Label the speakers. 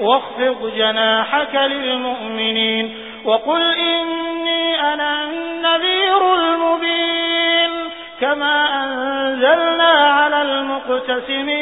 Speaker 1: واخفض جناحك للمؤمنين وقل إني أنا النذير المبين كما أنزلنا على المقتسمين